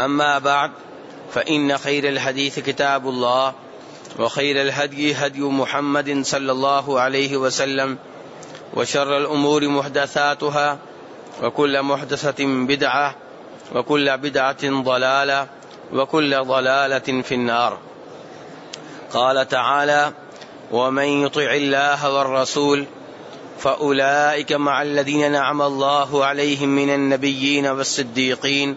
أما بعد، فإن خير الحديث كتاب الله، وخير الهدي هدي محمد صلى الله عليه وسلم، وشر الأمور محدثاتها، وكل محدثة بدعة، وكل بدعة ضلالة، وكل ضلالة في النار. قال تعالى ومن يطع الله والرسول، فأولئك مع الذين نعم الله عليهم من النبيين والصديقين والصديقين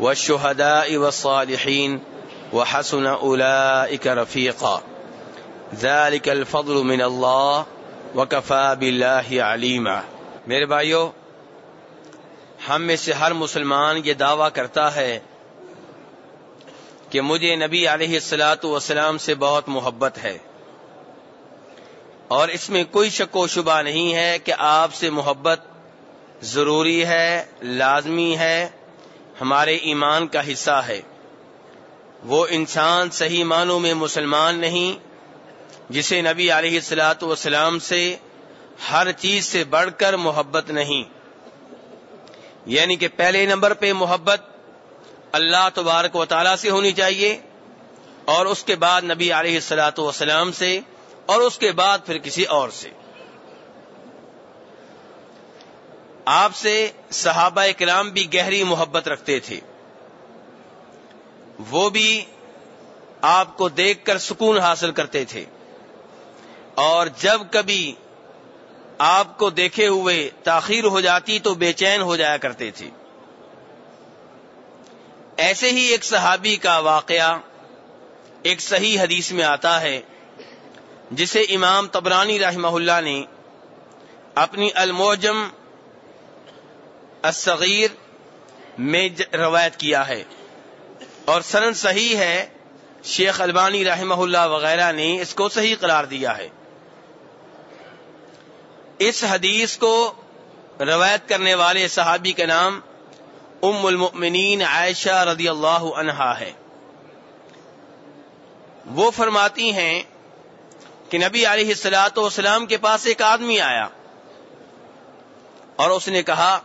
والشهداء والصالحين وحسن أولئك رفيقا. ذلك الفضل من الله وكفى بالله عليما. میرے بھائیو، ہم میں سے ہر مسلمان یہ دعویٰ کرتا ہے کہ مجھے نبی علیہ السلاۃ والسلام سے بہت محبت ہے۔ اور اس میں کوئی شک و شبہ نہیں ہے کہ آپ سے محبت ضروری ہے، لازمی ہے ہمارے ایمان کا حصہ ہے۔ وہ انسان صحیح معنوں میں مسلمان نہیں، جسے نبی علیہ السلاۃ والسلام سے ہر چیز سے بڑھ کر محبت نہیں۔ یعنی کہ پہلے نمبر پہ محبت اللہ تبارک و تعالی سے ہونی چاہیے، اور اس کے بعد نبی علیہ السلاۃ والسلام سے، اور اس کے بعد پھر کسی اور سے۔ آپ سے صحابہ کرام بھی گہری محبت رکھتے تھے۔ وہ بھی آپ کو دیکھ کر سکون حاصل کرتے تھے۔ اور جب کبھی آپ کو دیکھے ہوئے تاخیر ہو جاتی تو بے چین ہو جایا کرتے تھے۔ ایسے ہی ایک صحابی کا واقعہ ایک صحیح حدیث میں آتا ہے، جسے امام تبرانی رحمہ اللہ نے اپنی الموجم الصغیر میں روایت کیا ہے۔ اور سنن صحیح ہے، شیخ البانی رحمہ اللہ وغیرہ نے اس کو صحیح قرار دیا ہے۔ اس حدیث کو روایت کرنے والے صحابی کا نام ام المؤمنین عائشہ رضی اللہ عنہا ہے۔ وہ فرماتی ہیں کہ نبی علیہ السلاۃ والسلام کے پاس ایک آدمی آیا اور اس نے کہا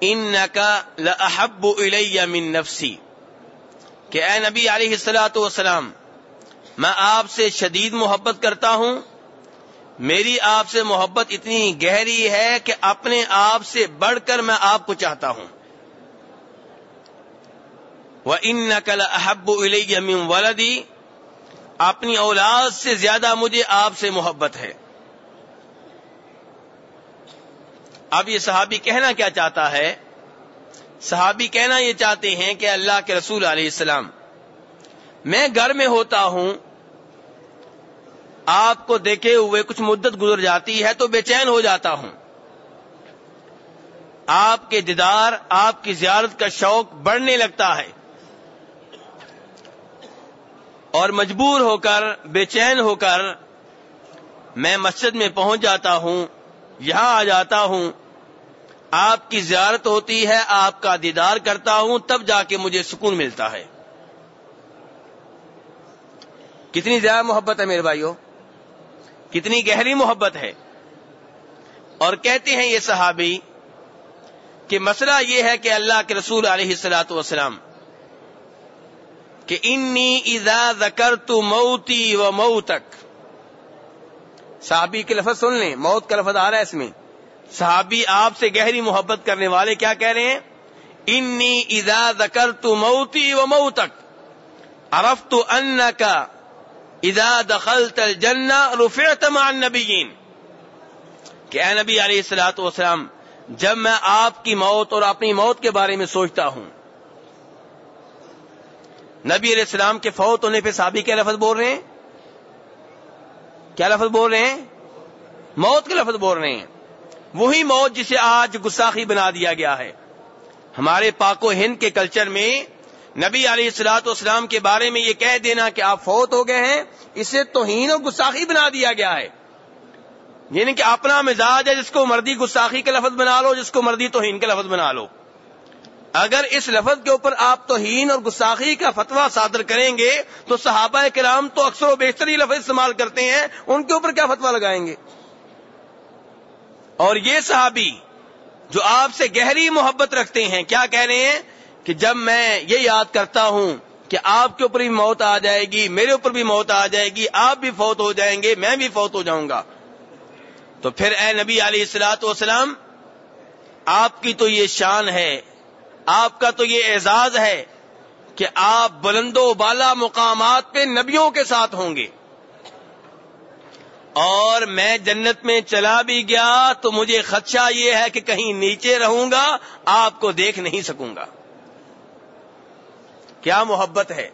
ان کا لحب من نفسی کہ اے نبی علیہ السلاۃ والسلام، میں آپ سے شدید محبت کرتا ہوں۔ میری آپ سے محبت اتنی گہری ہے کہ اپنے آپ سے بڑھ کر میں آپ کو چاہتا ہوں۔ وہ ان نقل احب من ولدی اپنی اولاد سے زیادہ مجھے آپ سے محبت ہے۔ اب یہ صحابی کہنا کیا چاہتا ہے؟ صحابی کہنا یہ چاہتے ہیں کہ اللہ کے رسول علیہ السلام، میں گھر میں ہوتا ہوں، آپ کو دیکھے ہوئے کچھ مدت گزر جاتی ہے تو بے چین ہو جاتا ہوں۔ آپ کے دیدار، آپ کی زیارت کا شوق بڑھنے لگتا ہے۔ اور مجبور ہو کر، بے چین ہو کر، میں مسجد میں پہنچ جاتا ہوں، یہاں آ جاتا ہوں آپ کی زیارت ہوتی ہے، آپ کا دیدار کرتا ہوں، تب جا کے مجھے سکون ملتا ہے۔ کتنی زیادہ محبت ہے میرے بھائیوں، کتنی گہری محبت ہے۔ اور کہتے ہیں یہ صحابی کہ مسئلہ یہ ہے کہ اللہ کے رسول علیہ السلاۃ والسلام کہ انی اذا ذکر تو موتی و مئو تک صحابی کے لفظ سن لیں، موت کا لفظ آ رہا ہے اس میں۔ صحابی آپ سے گہری محبت کرنے والے کیا کہہ رہے ہیں؟ انی اذا ذکر تو موتی و مئو تک ارف تو ان کا اذا دخلت الجنہ رفعت مع النبیین. کہ اے نبی علیہ السلاۃ والسلام، جب میں آپ کی موت اور اپنی موت کے بارے میں سوچتا ہوں، نبی علیہ السلام کے فوت ہونے پہ صحابی کیا لفظ بول رہے ہیں؟ کیا لفظ بول رہے ہیں؟ موت کے لفظ بول رہے ہیں۔ وہی موت جسے آج گساخی بنا دیا گیا ہے۔ ہمارے پاک و ہند کے کلچر میں نبی علیہ السلاط اسلام کے بارے میں یہ کہہ دینا کہ آپ فوت ہو گئے ہیں، اسے توہین اور گستاخی بنا دیا گیا ہے۔ یعنی کہ اپنا مزاج ہے، جس کو مردی گستاخی کا لفظ بنا لو، جس کو مردی توہین کا لفظ بنا لو۔ اگر اس لفظ کے اوپر آپ توہین اور گستاخی کا فتویٰ صادر کریں گے، تو صحابہ کرام تو اکثر و بیشتر ہی لفظ استعمال کرتے ہیں، ان کے اوپر کیا فتویٰ لگائیں گے؟ اور یہ صحابی جو آپ سے گہری محبت رکھتے ہیں، کیا کہہ رہے ہیں؟ کہ جب میں یہ یاد کرتا ہوں کہ آپ کے اوپر بھی موت آ جائے گی، میرے اوپر بھی موت آ جائے گی، آپ بھی فوت ہو جائیں گے، میں بھی فوت ہو جاؤں گا، تو پھر اے نبی علیہ السلاۃ والسلام، آپ کی تو یہ شان ہے، آپ کا تو یہ اعزاز ہے کہ آپ بلند و بالا مقامات پہ نبیوں کے ساتھ ہوں گے۔ اور میں جنت میں چلا بھی گیا تو مجھے خدشہ یہ ہے کہ کہیں نیچے رہوں گا، آپ کو دیکھ نہیں سکوں گا۔ کیا محبت ہے؟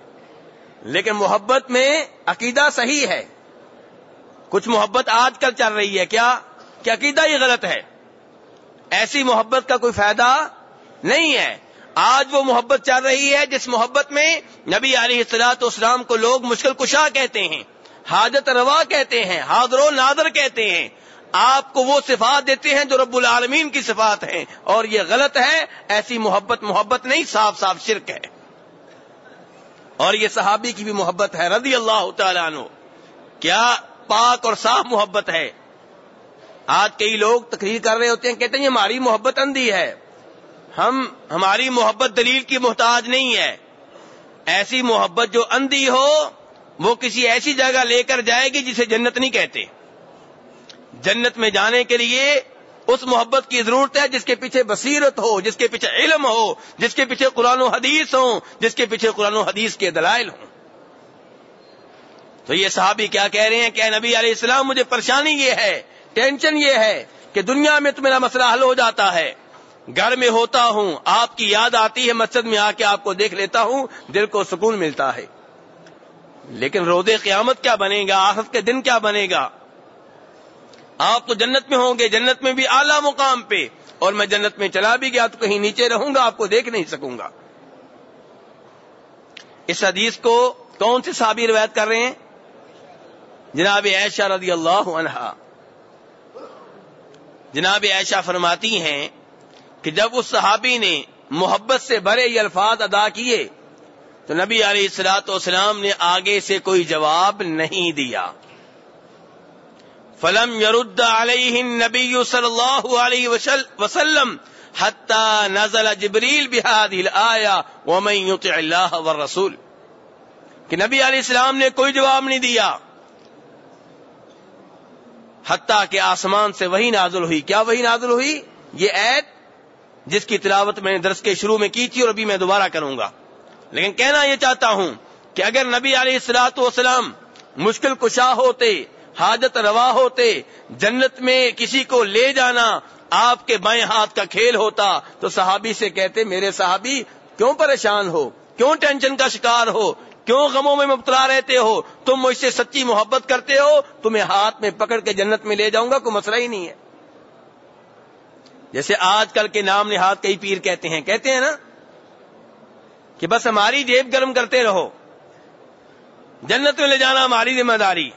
لیکن محبت میں عقیدہ صحیح ہے۔ کچھ محبت آج کل چل رہی ہے۔ کیا؟ کہ عقیدہ ہی غلط ہے؟ ایسی محبت کا کوئی فائدہ نہیں ہے۔ آج وہ محبت چل رہی ہے جس محبت میں نبی علیہ السلاط اسلام کو لوگ مشکل کشا کہتے ہیں۔ حاجت روا کہتے ہیں، حاضر و نادر کہتے ہیں۔ آپ کو وہ صفات دیتے ہیں جو رب العالمین کی صفات ہیں۔ اور یہ غلط ہے، ایسی محبت محبت نہیں، صاف صاف شرک ہے۔ اور یہ صحابی کی بھی محبت ہے، رضی اللہ تعالیٰ عنہ۔ کیا پاک اور صاف محبت ہے؟ آج کئی لوگ تقریر کر رہے ہوتے ہیں، کہتے ہیں یہ ہماری محبت اندھی ہے۔ ہم، ہماری محبت دلیل کی محتاج نہیں ہے۔ ایسی محبت جو اندھی ہو وہ کسی ایسی جگہ لے کر جائے گی جسے جنت نہیں کہتے۔ جنت میں جانے کے لیے اس محبت کی ضرورت ہے جس کے پیچھے بصیرت ہو، جس کے پیچھے علم ہو، جس کے پیچھے قرآن و حدیث ہو جس کے پیچھے قرآن و حدیث کے دلائل ہوں۔ تو یہ صحابی کیا کہہ رہے ہیں کہ نبی علیہ السلام، مجھے پریشانی یہ ہے، ٹینشن یہ ہے کہ دنیا میں تو میرا مسئلہ حل ہو جاتا ہے۔ گھر میں ہوتا ہوں، آپ کی یاد آتی ہے، مسجد میں آ کے آپ کو دیکھ لیتا ہوں، دل کو سکون ملتا ہے۔ لیکن رود قیامت کیا بنے گا؟ آخر کے دن کیا بنے گا؟ آپ تو جنت میں ہوں گے، جنت میں بھی اعلیٰ مقام پہ، اور میں جنت میں چلا بھی گیا تو کہیں نیچے رہوں گا، آپ کو دیکھ نہیں سکوں گا۔ اس حدیث کو کون سی صحابی روایت کر رہے ہیں؟ جناب عائشہ رضی اللہ عنہا۔ جناب عائشہ فرماتی ہیں کہ جب اس صحابی نے محبت سے بھرے یہ الفاظ ادا کیے تو نبی علیہ السلاط والسلام نے آگے سے کوئی جواب نہیں دیا۔ فلم یرد علیہ نبی صلی اللہ علیہ وسلم حتى نزل جبریل بهذه ومن يطع الله والرسول۔ کہ نبی علیہ السلام نے کوئی جواب نہیں دیا۔ حتیٰ کہ آسمان سے وہی نازل ہوئی۔ کیا وہی نازل ہوئی؟ یہ عید جس کی تلاوت میں نے درس کے شروع میں کی تھی اور ابھی میں دوبارہ کروں گا۔ لیکن کہنا یہ چاہتا ہوں کہ اگر نبی علیہ السلاط والسلام مشکل کشا ہوتے، حاجت روا ہوتے، جنت میں کسی کو لے جانا آپ کے بائیں ہاتھ کا کھیل ہوتا، تو صحابی سے کہتے، میرے صحابی کیوں پریشان ہو؟ کیوں ٹینشن کا شکار ہو؟ کیوں غموں میں مبتلا رہتے ہو؟ تم مجھ سے سچی محبت کرتے ہو؟ تمہیں ہاتھ میں پکڑ کے جنت میں لے جاؤں گا، کوئی مسئلہ ہی نہیں ہے۔ جیسے آج کل کے نام نہاد کئی پیر کہتے ہیں کہتے ہیں نا کہ بس ہماری جیب گرم کرتے رہو۔ جنت میں لے جانا ہماری ذمہ داری۔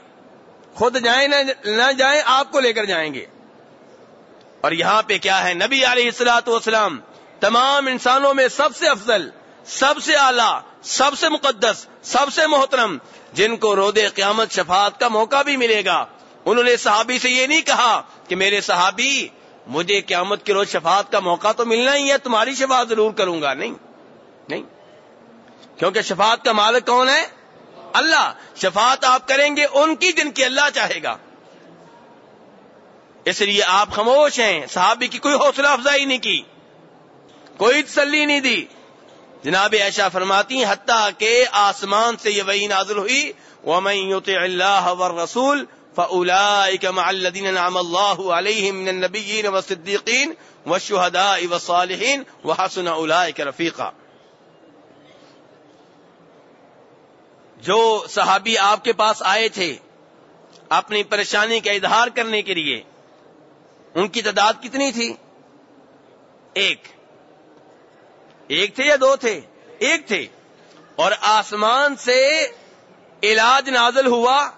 خود جائیں نہ جائیں، آپ کو لے کر جائیں گے۔ اور یہاں پہ کیا ہے؟ نبی علیہ السلاط والسلام تمام انسانوں میں سب سے افضل، سب سے اعلی، سب سے مقدس، سب سے محترم، جن کو رود قیامت شفاعت کا موقع بھی ملے گا۔ انہوں نے صحابی سے یہ نہیں کہا کہ میرے صحابی، مجھے قیامت کے روز شفاعت کا موقع تو ملنا ہی ہے، تمہاری شفاعت ضرور کروں گا۔ نہیں نہیں۔ کیونکہ شفاعت کا مالک کون ہے؟ اللہ۔ شفاعت آپ کریں گے، ان کی جن کی اللہ چاہے گا۔ اس لیے آپ خاموش ہیں۔ صحابی کی کوئی حوصلہ افزائی نہیں کی۔ کوئی تسلی نہیں دی۔ جناب ایشا فرماتی حتیٰ کہ آسمان سے یہ وہی نازل ہوئی۔ وَمَن يُطِعِ اللَّهَ وَالرَّسُولِ فَأُولَئِكَ مَعَ الَّذِينَ نَعَمَ اللَّهُ عَلَيْهِم مِّنَ النَّبِيِّينَ وَالصِّدِّيقِينَ وَالشُّهَدَاءِ وَالصَّالِحِينَ وَحَسُنَ أُولَئِكَ رَفِيقًا۔ جو صحابی آپ کے پاس آئے تھے اپنی پریشانی کا اظہار کرنے کے لیے، ان کی تعداد کتنی تھی؟ ایک۔ ایک تھے یا دو تھے؟ ایک تھے۔ اور آسمان سے علاج نازل ہوا،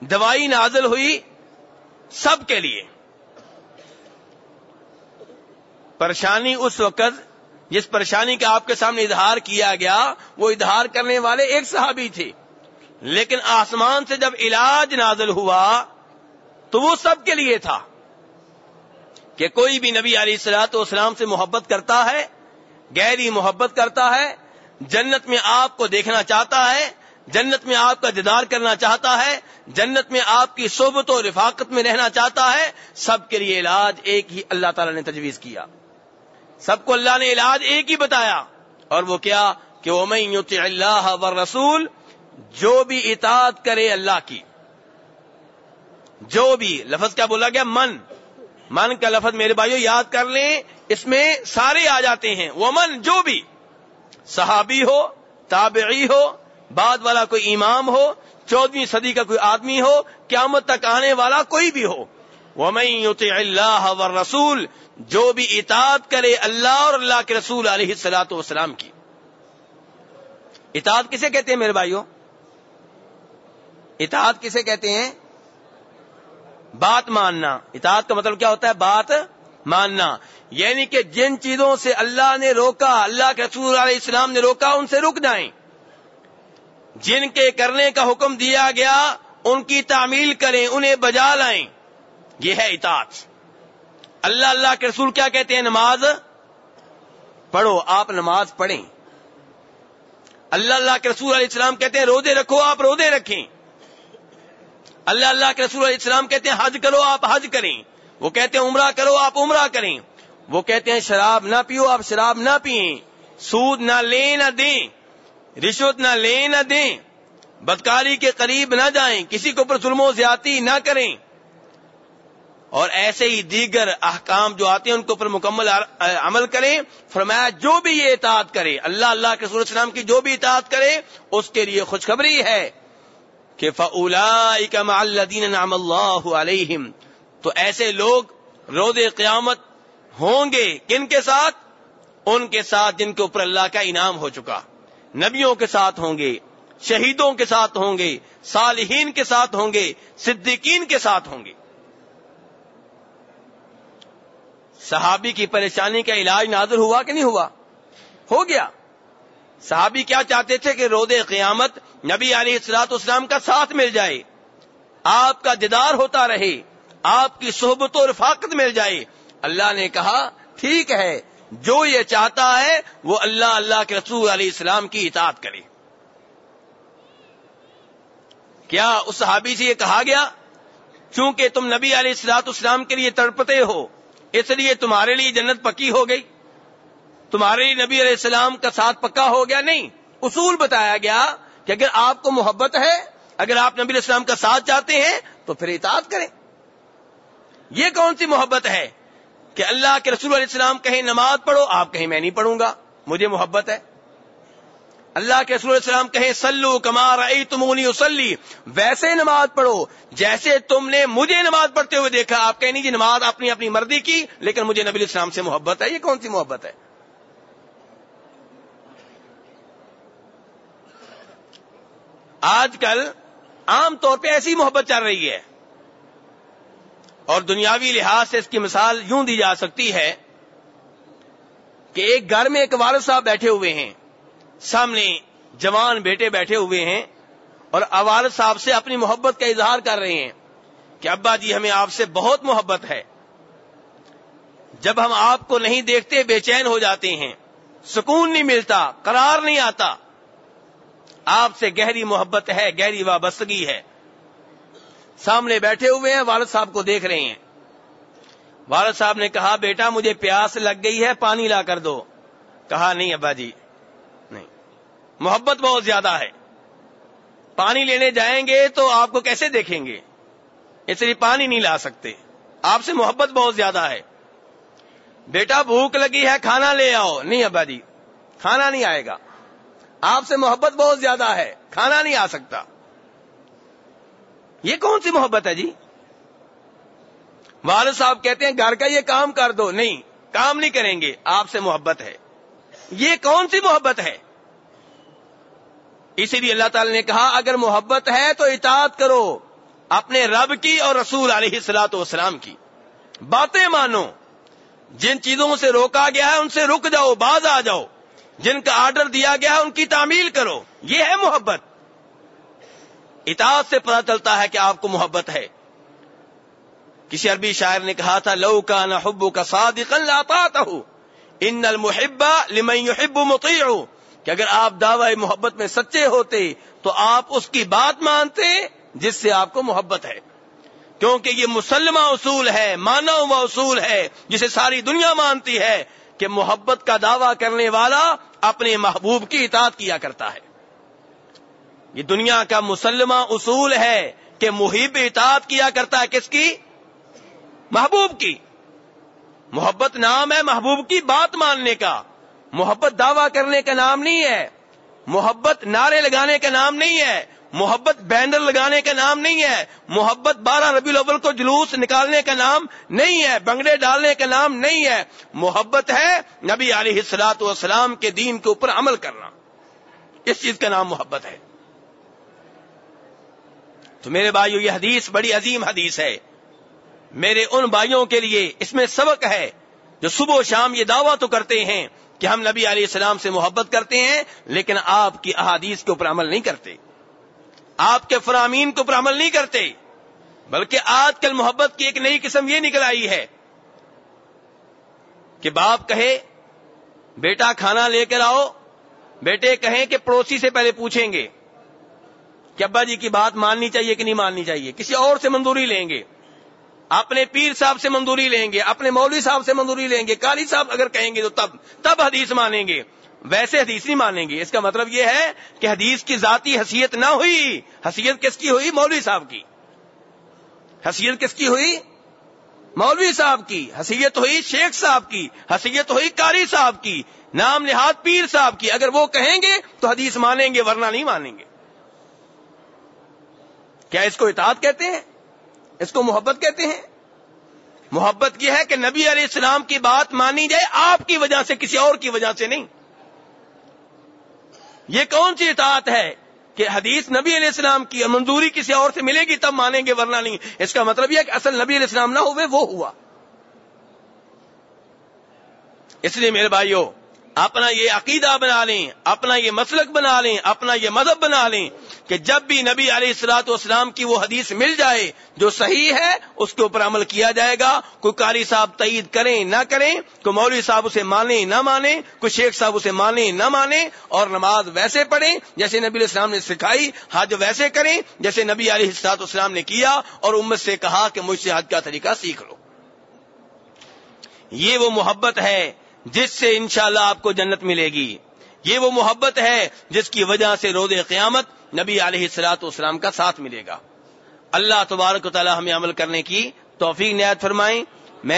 دوائی نازل ہوئی سب کے لیے۔ پریشانی اس وقت، جس پریشانی کا آپ کے سامنے اظہار کیا گیا، وہ اظہار کرنے والے ایک صحابی تھے۔ لیکن آسمان سے جب علاج نازل ہوا تو وہ سب کے لیے تھا کہ کوئی بھی نبی علیہ السلاط اسلام سے محبت کرتا ہے، گہری محبت کرتا ہے، جنت میں آپ کو دیکھنا چاہتا ہے، جنت میں آپ کا دیدار کرنا چاہتا ہے، جنت میں آپ کی صحبت و رفاقت میں رہنا چاہتا ہے، سب کے لیے علاج ایک ہی اللہ تعالی نے تجویز کیا۔ سب کو اللہ نے علاج ایک ہی بتایا اور وہ کیا کہ وہ میں اللہ و رسول جو بھی اطاعت کرے اللہ کی، جو بھی، لفظ کیا بولا گیا؟ من۔ من کا لفظ میرے بھائیو یاد کر لیں، اس میں سارے آ جاتے ہیں۔ وہ من جو بھی، صحابی ہو، تابعی ہو، بعد والا کوئی امام ہو چودہویں صدی کا کوئی آدمی ہو، قیامت تک آنے والا کوئی بھی ہو۔ وہ میں اللہ و رسول جو بھی اطاعت کرے اللہ اور اللہ کے رسول علیہ السلاۃ وسلام کی۔ اطاعت کسے کہتے ہیں میرے بھائیوں اطاعت کسے کہتے ہیں؟ بات ماننا. اطاعت کا مطلب کیا ہوتا ہے؟ بات ماننا. یعنی کہ جن چیزوں سے اللہ نے روکا، اللہ کے رسول علیہ السلام نے روکا، ان سے رک جائیں. جن کے کرنے کا حکم دیا گیا، ان کی تعمیل کریں، انہیں بجا لائیں. یہ ہے اطاعت. اللہ اللہ کے رسول کیا کہتے ہیں؟ نماز پڑھو، آپ نماز پڑھیں. اللہ اللہ کے رسول علیہ السلام کہتے ہیں، روزے رکھو، آپ روزے رکھیں. اللہ اللہ کے رسول علیہ السلام کہتے ہیں حج کرو آپ حج کریں۔ وہ کہتے ہیں عمرہ کرو آپ عمرہ کریں۔ وہ کہتے ہیں شراب نہ پیو آپ شراب نہ پیئیں سود نہ لیں نہ دیں۔ رشوت نہ لیں نہ دیں۔ بدکاری کے قریب نہ جائیں۔ کسی کو پر ظلم و زیادتی نہ کریں۔ اور ایسے ہی دیگر احکام جو آتے ہیں ان کے اوپر مکمل عمل کریں۔ فرمایا جو بھی یہ اطاعت کرے، اللہ اللہ کے سورج السلام کی جو بھی اطاعت کرے، اس کے لیے خوشخبری ہے۔ کہ فلا نام اللہ علیہم تو ایسے لوگ رود قیامت ہوں گے کن کے ساتھ؟ ان کے ساتھ جن کے اوپر اللہ کا انعام ہو چکا۔ نبیوں کے ساتھ ہوں گے، شہیدوں کے ساتھ ہوں گے، صالحین کے ساتھ ہوں گے، صدیقین کے ساتھ ہوں گے۔ صحابی کی پریشانی کا علاج نازل ہوا کہ نہیں ہوا؟ ہو گیا۔ صحابی کیا چاہتے تھے کہ رود قیامت نبی علیہ السلاط اسلام کا ساتھ مل جائے، آپ کا دیدار ہوتا رہے، آپ کی صحبت و رفاقت مل جائے۔ اللہ نے کہا، ٹھیک ہے، جو یہ چاہتا ہے، وہ اللہ اللہ کے رسول علیہ السلام کی اطاعت کرے۔ کیا اس صحابی سے یہ کہا گیا؟ چونکہ تم نبی علیہ السلاط اسلام کے لیے تڑپتے ہو، اس لیے تمہارے لیے جنت پکی ہو گئی۔ تمہارے لیے نبی علیہ السلام کا ساتھ پکا ہو گیا نہیں۔ اصول بتایا گیا کہ اگر آپ کو محبت ہے، اگر آپ نبی علیہ السلام کا ساتھ چاہتے ہیں، تو پھر اطاعت کریں۔ یہ کون سی محبت ہے؟ کہ اللہ کے رسول علیہ السلام کہیں نماز پڑھو، آپ کہیں میں نہیں پڑھوں گا۔ مجھے محبت ہے۔ اللہ کے رسول علیہ السلام کہیں سلو کمار تمونی اسلی ویسے نماز پڑھو۔ جیسے تم نے مجھے نماز پڑھتے ہوئے دیکھا، آپ کہیں نہیں جی نماز اپنی اپنی مرضی کی، لیکن مجھے نبی السلام سے محبت ہے۔ یہ کون سی محبت ہے؟ آج کل عام طور پہ ایسی محبت چل رہی ہے۔ اور دنیاوی لحاظ سے اس کی مثال یوں دی جا سکتی ہے کہ ایک گھر میں ایک والد صاحب بیٹھے ہوئے ہیں۔ سامنے جوان بیٹے بیٹھے ہوئے ہیں اور والد صاحب سے اپنی محبت کا اظہار کر رہے ہیں کہ ابا جی ہمیں آپ سے بہت محبت ہے۔ جب ہم آپ کو نہیں دیکھتے بے چین ہو جاتے ہیں، سکون نہیں ملتا، قرار نہیں آتا۔ آپ سے گہری محبت ہے، گہری وابستگی ہے۔ سامنے بیٹھے ہوئے ہیں، والد صاحب کو دیکھ رہے ہیں۔ والد صاحب نے کہا، بیٹا مجھے پیاس لگ گئی ہے، پانی لا کر دو۔ کہا، نہیں ابا جی نہیں۔ محبت بہت زیادہ ہے۔ پانی لینے جائیں گے تو آپ کو کیسے دیکھیں گے؟ اس لیے پانی نہیں لا سکتے۔ آپ سے محبت بہت زیادہ ہے۔ بیٹا، بھوک لگی ہے، کھانا لے آؤ۔ نہیں ابا جی کھانا نہیں آئے گا۔ آپ سے محبت بہت زیادہ ہے، کھانا نہیں آ سکتا۔ یہ کون سی محبت ہے جی؟ والد صاحب کہتے ہیں، گھر کا یہ کام کر دو۔ نہیں، کام نہیں کریں گے، آپ سے محبت ہے۔ یہ کون سی محبت ہے؟ اسی لیے اللہ تعالی نے کہا، اگر محبت ہے تو اطاعت کرو اپنے رب کی اور رسول علیہ السلاۃ والسلام کی۔ باتیں مانو۔ جن چیزوں سے روکا گیا ہے، ان سے رک جاؤ، باز آ جاؤ۔ جن کا آرڈر دیا گیا ہے، ان کی تعمیل کرو۔ یہ ہے محبت۔ اطاعت سے پتہ چلتا ہے کہ آپ کو محبت ہے۔ کسی عربی شاعر نے کہا تھا، لو کا نہ حبو کا صادق ان المحبا لمن يحب مطیع۔ کہ اگر آپ دعوی محبت میں سچے ہوتے، تو آپ اس کی بات مانتے جس سے آپ کو محبت ہے۔ کیونکہ یہ مسلمہ اصول ہے مانا ہوا اصول ہے، جسے ساری دنیا مانتی ہے۔ کہ محبت کا دعویٰ کرنے والا اپنے محبوب کی اطاعت کیا کرتا ہے۔ یہ دنیا کا مسلمہ اصول ہے کہ محب اطاعت کیا کرتا ہے کس کی؟ محبوب کی۔ محبت نام ہے محبوب کی بات ماننے کا۔ محبت دعویٰ کرنے کا نام نہیں ہے۔ محبت نعرے لگانے کا نام نہیں ہے۔ محبت بینر لگانے کا نام نہیں ہے محبت بارہ ربی الاول کو جلوس نکالنے کا نام نہیں ہے بنگڑے ڈالنے کا نام نہیں ہے محبت ہے نبی علیہ السلاط والسلام کے دین کے اوپر عمل کرنا اس چیز کا نام محبت ہے تو میرے بھائیو، یہ حدیث بڑی عظیم حدیث ہے۔ میرے ان بھائیوں کے لیے اس میں سبق ہے جو صبح و شام یہ دعویٰ تو کرتے ہیں کہ ہم نبی علیہ السلام سے محبت کرتے ہیں لیکن آپ کی احادیث کے اوپر عمل نہیں کرتے۔ آپ کے فرامین کے اوپر عمل نہیں کرتے، بلکہ آج کل محبت کی ایک نئی قسم یہ نکل آئی ہے کہ باپ کہے، بیٹا کھانا لے کر آؤ، بیٹے کہیں کہ پڑوسی سے پہلے پوچھیں گے کہ ابا جی کی بات ماننی چاہیے کہ نہیں ماننی چاہیے، کسی اور سے منظوری لیں گے، اپنے پیر صاحب سے منظوری لیں گے، اپنے مولوی صاحب سے منظوری لیں گے کالی صاحب اگر کہیں گے تو تب تب حدیث مانیں گے۔ ویسے حدیث نہیں مانیں گے۔ اس کا مطلب یہ ہے کہ حدیث کی ذاتی حیثیت نہ ہوئی، حیثیت کس کی ہوئی؟ مولوی صاحب کی۔ حیثیت کس کی ہوئی؟ مولوی صاحب کی۔ حیثیت ہوئی شیخ صاحب کی۔ حیثیت ہوئی کاری صاحب کی۔ نام نہاد پیر صاحب کی۔ اگر وہ کہیں گے تو حدیث مانیں گے، ورنہ نہیں مانیں گے۔ کیا اس کو اطاعت کہتے ہیں؟ اس کو محبت کہتے ہیں؟ محبت یہ ہے کہ نبی علیہ السلام کی بات مانی جائے، آپ کی وجہ سے، کسی اور کی وجہ سے نہیں۔ یہ کون سی اطاعت ہے کہ حدیث نبی علیہ السلام کی منظوری کسی اور سے ملے گی تب مانیں گے ورنہ نہیں؟ اس کا مطلب یہ ہے کہ اصل نبی علیہ السلام نہ ہوئے، وہ ہوا۔ اس لیے میرے بھائیوں اپنا یہ عقیدہ بنا لیں، اپنا یہ مسلک بنا لیں، اپنا یہ مذہب بنا لیں کہ جب بھی نبی علیہ السلاط والسلام کی وہ حدیث مل جائے، جو صحیح ہے، اس کے اوپر عمل کیا جائے گا۔ کوئی قاری صاحب تعید کریں نہ کریں، کوئی مولوی صاحب اسے مانے نہ مانے کوئی شیخ صاحب اسے مانے نہ مانے اور نماز ویسے پڑھیں، جیسے نبی علیہ السلام نے سکھائی، حج ویسے کریں، جیسے نبی علیہ السلاط والسلام نے کیا، اور امت سے کہا کہ مجھ سے حج کا طریقہ سیکھ لو۔ یہ وہ محبت ہے جس سے انشاءاللہ اللہ آپ کو جنت ملے گی۔ یہ وہ محبت ہے جس کی وجہ سے رود قیامت نبی علیہ السلاط اسلام کا ساتھ ملے گا۔ اللہ تبارک و تعالی ہمیں عمل کرنے کی توفیق نہایت فرمائیں۔